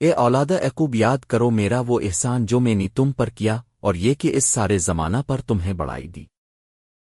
اے اولاد عقوب یاد کرو میرا وہ احسان جو میں نے تم پر کیا اور یہ کہ اس سارے زمانہ پر تمہیں بڑھائی دی۔